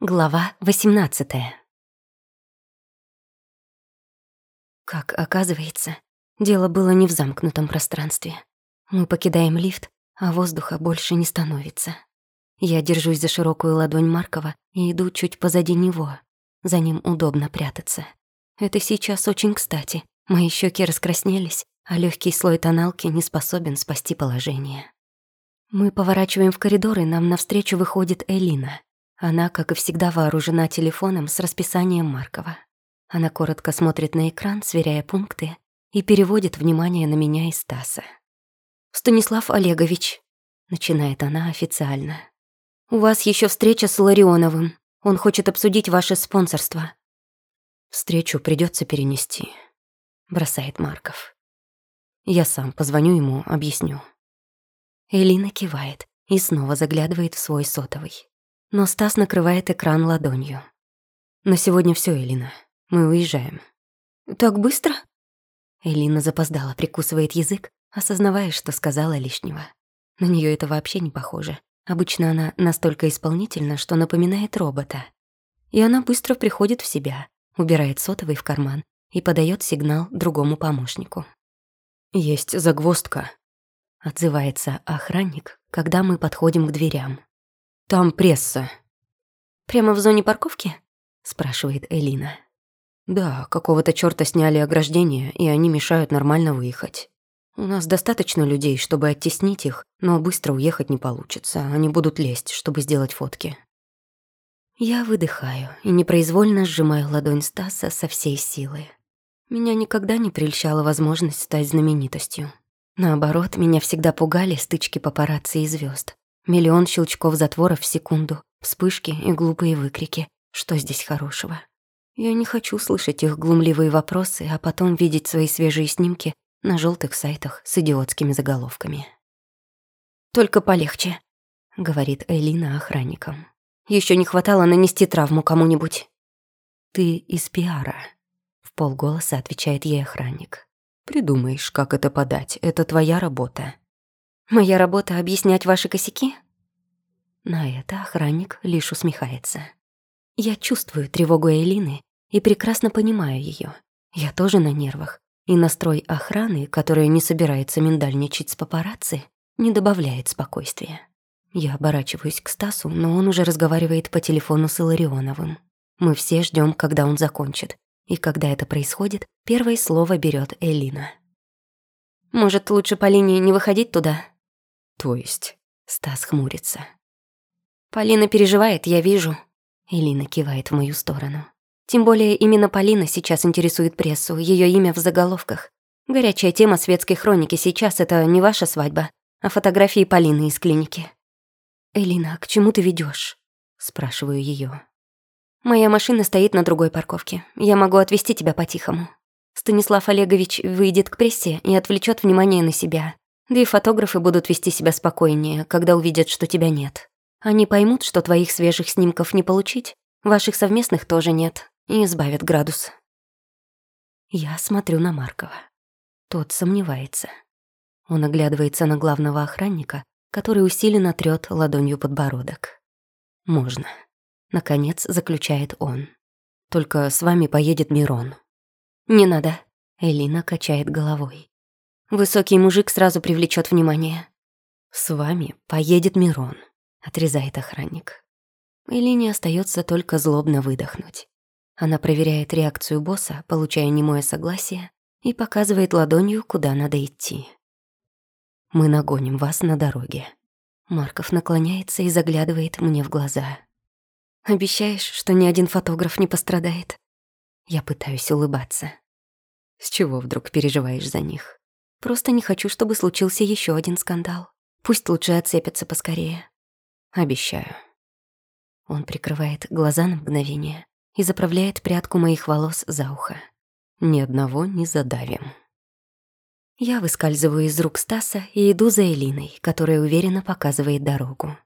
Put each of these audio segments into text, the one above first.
Глава 18 Как оказывается, дело было не в замкнутом пространстве. Мы покидаем лифт, а воздуха больше не становится. Я держусь за широкую ладонь Маркова и иду чуть позади него. За ним удобно прятаться. Это сейчас очень кстати. Мои щеки раскраснелись, а легкий слой тоналки не способен спасти положение. Мы поворачиваем в коридор, и нам навстречу выходит Элина. Она, как и всегда, вооружена телефоном с расписанием Маркова. Она коротко смотрит на экран, сверяя пункты, и переводит внимание на меня и Стаса. «Станислав Олегович», — начинает она официально, «у вас еще встреча с Ларионовым. Он хочет обсудить ваше спонсорство». «Встречу придется перенести», — бросает Марков. «Я сам позвоню ему, объясню». Элина кивает и снова заглядывает в свой сотовый но Стас накрывает экран ладонью. «На сегодня все, Элина. Мы уезжаем». «Так быстро?» Элина запоздала, прикусывает язык, осознавая, что сказала лишнего. На нее это вообще не похоже. Обычно она настолько исполнительна, что напоминает робота. И она быстро приходит в себя, убирает сотовый в карман и подает сигнал другому помощнику. «Есть загвоздка», — отзывается охранник, когда мы подходим к дверям. Там пресса». «Прямо в зоне парковки?» — спрашивает Элина. «Да, какого-то чёрта сняли ограждение, и они мешают нормально выехать. У нас достаточно людей, чтобы оттеснить их, но быстро уехать не получится. Они будут лезть, чтобы сделать фотки». Я выдыхаю и непроизвольно сжимаю ладонь Стаса со всей силы. Меня никогда не прельщала возможность стать знаменитостью. Наоборот, меня всегда пугали стычки папарацци и звезд. Миллион щелчков затвора в секунду, вспышки и глупые выкрики. Что здесь хорошего? Я не хочу слышать их глумливые вопросы, а потом видеть свои свежие снимки на желтых сайтах с идиотскими заголовками. «Только полегче», — говорит Элина охранникам. Еще не хватало нанести травму кому-нибудь». «Ты из пиара», — в полголоса отвечает ей охранник. «Придумаешь, как это подать. Это твоя работа». Моя работа — объяснять ваши косяки?» На это охранник лишь усмехается. Я чувствую тревогу Элины и прекрасно понимаю ее. Я тоже на нервах, и настрой охраны, которая не собирается миндальничать с папарацци, не добавляет спокойствия. Я оборачиваюсь к Стасу, но он уже разговаривает по телефону с Иларионовым. Мы все ждем, когда он закончит. И когда это происходит, первое слово берет Элина. «Может, лучше по линии не выходить туда?» «То есть?» Стас хмурится. «Полина переживает, я вижу». Элина кивает в мою сторону. Тем более именно Полина сейчас интересует прессу, ее имя в заголовках. Горячая тема светской хроники сейчас — это не ваша свадьба, а фотографии Полины из клиники. «Элина, к чему ты ведешь? спрашиваю ее. «Моя машина стоит на другой парковке. Я могу отвезти тебя по-тихому. Станислав Олегович выйдет к прессе и отвлечет внимание на себя. Да и фотографы будут вести себя спокойнее, когда увидят, что тебя нет. Они поймут, что твоих свежих снимков не получить, ваших совместных тоже нет, и избавят градус. Я смотрю на Маркова. Тот сомневается. Он оглядывается на главного охранника, который усиленно трёт ладонью подбородок. «Можно», — наконец заключает он. «Только с вами поедет Мирон». «Не надо», — Элина качает головой. Высокий мужик сразу привлечет внимание. «С вами поедет Мирон», — отрезает охранник. Элине остается только злобно выдохнуть. Она проверяет реакцию босса, получая немое согласие, и показывает ладонью, куда надо идти. «Мы нагоним вас на дороге». Марков наклоняется и заглядывает мне в глаза. «Обещаешь, что ни один фотограф не пострадает?» Я пытаюсь улыбаться. «С чего вдруг переживаешь за них?» Просто не хочу, чтобы случился еще один скандал. Пусть лучше отцепятся поскорее. Обещаю. Он прикрывает глаза на мгновение и заправляет прядку моих волос за ухо. Ни одного не задавим. Я выскальзываю из рук Стаса и иду за Элиной, которая уверенно показывает дорогу.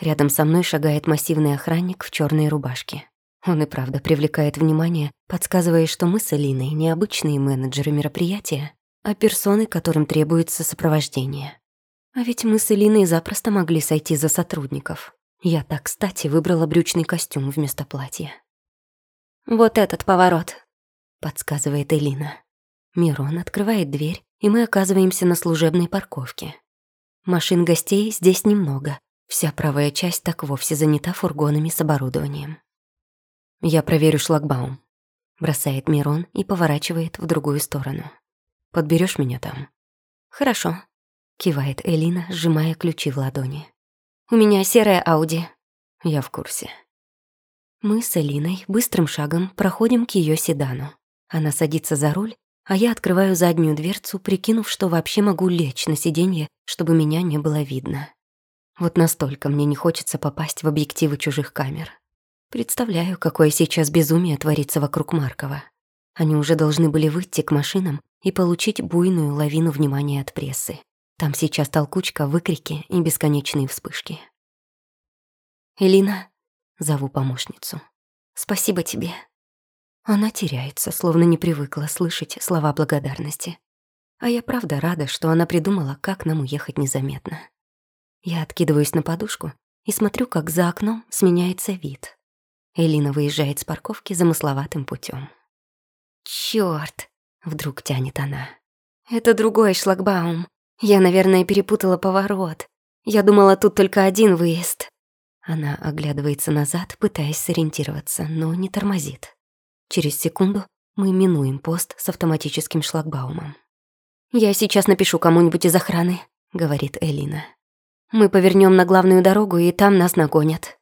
Рядом со мной шагает массивный охранник в черной рубашке. Он и правда привлекает внимание, подсказывая, что мы с Элиной необычные менеджеры мероприятия, а персоны, которым требуется сопровождение. А ведь мы с Элиной запросто могли сойти за сотрудников. Я так кстати выбрала брючный костюм вместо платья. «Вот этот поворот», — подсказывает Элина. Мирон открывает дверь, и мы оказываемся на служебной парковке. Машин гостей здесь немного. Вся правая часть так вовсе занята фургонами с оборудованием. «Я проверю шлагбаум», — бросает Мирон и поворачивает в другую сторону. Подберешь меня там?» «Хорошо», — кивает Элина, сжимая ключи в ладони. «У меня серая Ауди». «Я в курсе». Мы с Элиной быстрым шагом проходим к ее седану. Она садится за руль, а я открываю заднюю дверцу, прикинув, что вообще могу лечь на сиденье, чтобы меня не было видно. Вот настолько мне не хочется попасть в объективы чужих камер. Представляю, какое сейчас безумие творится вокруг Маркова. Они уже должны были выйти к машинам и получить буйную лавину внимания от прессы. Там сейчас толкучка, выкрики и бесконечные вспышки. «Элина», — зову помощницу, — «спасибо тебе». Она теряется, словно не привыкла слышать слова благодарности. А я правда рада, что она придумала, как нам уехать незаметно. Я откидываюсь на подушку и смотрю, как за окном сменяется вид. Элина выезжает с парковки замысловатым путем. Чёрт! Вдруг тянет она. Это другой шлагбаум. Я, наверное, перепутала поворот. Я думала, тут только один выезд. Она оглядывается назад, пытаясь сориентироваться, но не тормозит. Через секунду мы минуем пост с автоматическим шлагбаумом. «Я сейчас напишу кому-нибудь из охраны», — говорит Элина. «Мы повернем на главную дорогу, и там нас нагонят».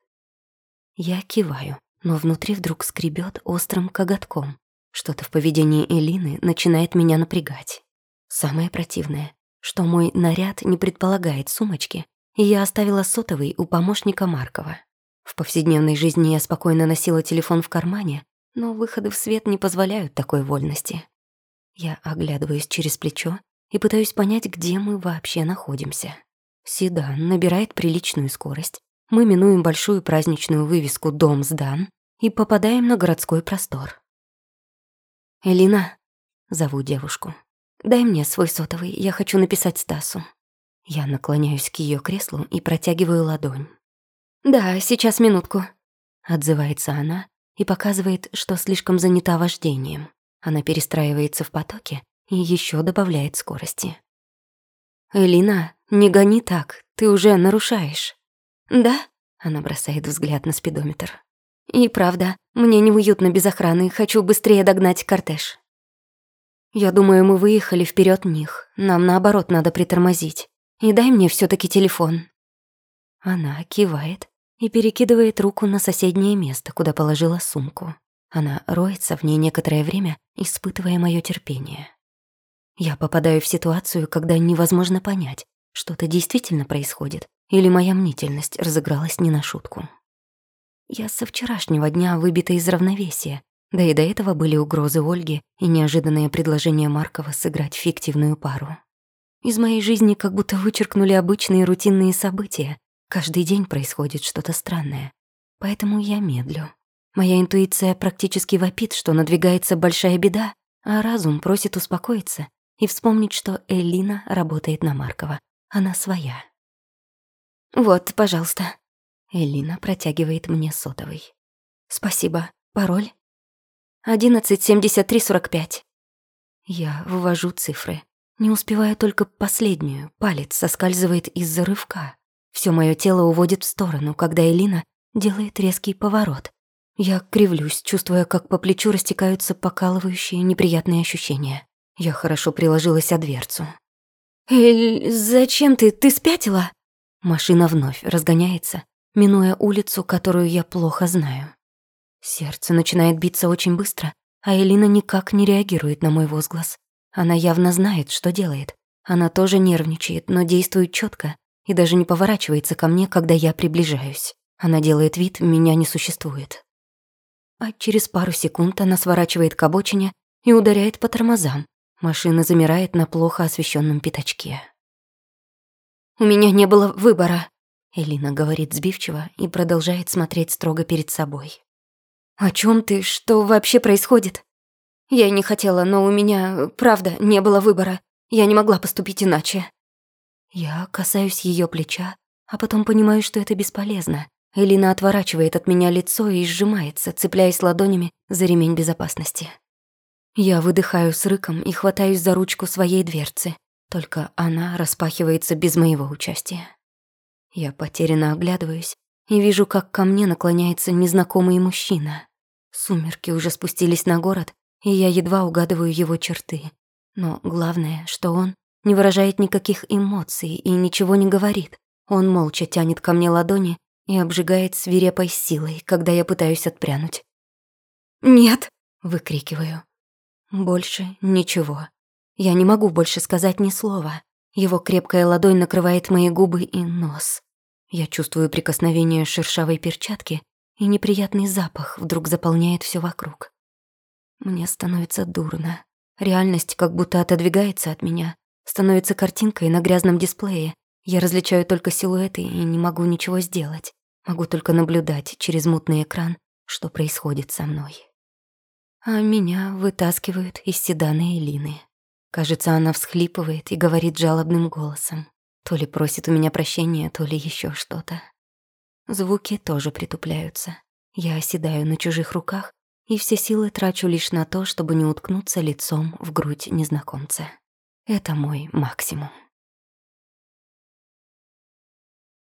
Я киваю, но внутри вдруг скребет острым коготком. Что-то в поведении Элины начинает меня напрягать. Самое противное, что мой наряд не предполагает сумочки, и я оставила сотовый у помощника Маркова. В повседневной жизни я спокойно носила телефон в кармане, но выходы в свет не позволяют такой вольности. Я оглядываюсь через плечо и пытаюсь понять, где мы вообще находимся. Седан набирает приличную скорость. Мы минуем большую праздничную вывеску «Дом сдан» и попадаем на городской простор. «Элина», — зову девушку, — «дай мне свой сотовый, я хочу написать Стасу». Я наклоняюсь к ее креслу и протягиваю ладонь. «Да, сейчас минутку», — отзывается она и показывает, что слишком занята вождением. Она перестраивается в потоке и еще добавляет скорости. «Элина, не гони так, ты уже нарушаешь». «Да?» — она бросает взгляд на спидометр. «И правда, мне неуютно без охраны, хочу быстрее догнать кортеж». «Я думаю, мы выехали вперед них, нам наоборот надо притормозить. И дай мне все таки телефон». Она кивает и перекидывает руку на соседнее место, куда положила сумку. Она роется в ней некоторое время, испытывая мое терпение. Я попадаю в ситуацию, когда невозможно понять, что-то действительно происходит, или моя мнительность разыгралась не на шутку. Я со вчерашнего дня выбита из равновесия, да и до этого были угрозы Ольги и неожиданное предложение Маркова сыграть фиктивную пару. Из моей жизни как будто вычеркнули обычные рутинные события. Каждый день происходит что-то странное. Поэтому я медлю. Моя интуиция практически вопит, что надвигается большая беда, а разум просит успокоиться и вспомнить, что Элина работает на Маркова. Она своя. «Вот, пожалуйста». Элина протягивает мне сотовый. «Спасибо. Пароль?» «Одиннадцать семьдесят три сорок пять». Я ввожу цифры. Не успеваю только последнюю. Палец соскальзывает из-за рывка. Все мое тело уводит в сторону, когда Элина делает резкий поворот. Я кривлюсь, чувствуя, как по плечу растекаются покалывающие неприятные ощущения. Я хорошо приложилась о дверцу. «Эль, зачем ты? Ты спятила?» Машина вновь разгоняется, минуя улицу, которую я плохо знаю. Сердце начинает биться очень быстро, а Элина никак не реагирует на мой возглас. Она явно знает, что делает. Она тоже нервничает, но действует четко и даже не поворачивается ко мне, когда я приближаюсь. Она делает вид, меня не существует а через пару секунд она сворачивает к обочине и ударяет по тормозам. Машина замирает на плохо освещенном пятачке. «У меня не было выбора», — Элина говорит сбивчиво и продолжает смотреть строго перед собой. «О чем ты? Что вообще происходит?» «Я не хотела, но у меня, правда, не было выбора. Я не могла поступить иначе». Я касаюсь ее плеча, а потом понимаю, что это бесполезно. Элина отворачивает от меня лицо и сжимается, цепляясь ладонями за ремень безопасности. Я выдыхаю с рыком и хватаюсь за ручку своей дверцы, только она распахивается без моего участия. Я потерянно оглядываюсь и вижу, как ко мне наклоняется незнакомый мужчина. Сумерки уже спустились на город, и я едва угадываю его черты. Но главное, что он не выражает никаких эмоций и ничего не говорит. Он молча тянет ко мне ладони и обжигает свирепой силой, когда я пытаюсь отпрянуть. «Нет!» — выкрикиваю. Больше ничего. Я не могу больше сказать ни слова. Его крепкая ладонь накрывает мои губы и нос. Я чувствую прикосновение шершавой перчатки, и неприятный запах вдруг заполняет все вокруг. Мне становится дурно. Реальность как будто отодвигается от меня, становится картинкой на грязном дисплее. Я различаю только силуэты и не могу ничего сделать. Могу только наблюдать через мутный экран, что происходит со мной. А меня вытаскивают из седана Элины. Кажется, она всхлипывает и говорит жалобным голосом. То ли просит у меня прощения, то ли еще что-то. Звуки тоже притупляются. Я оседаю на чужих руках и все силы трачу лишь на то, чтобы не уткнуться лицом в грудь незнакомца. Это мой максимум.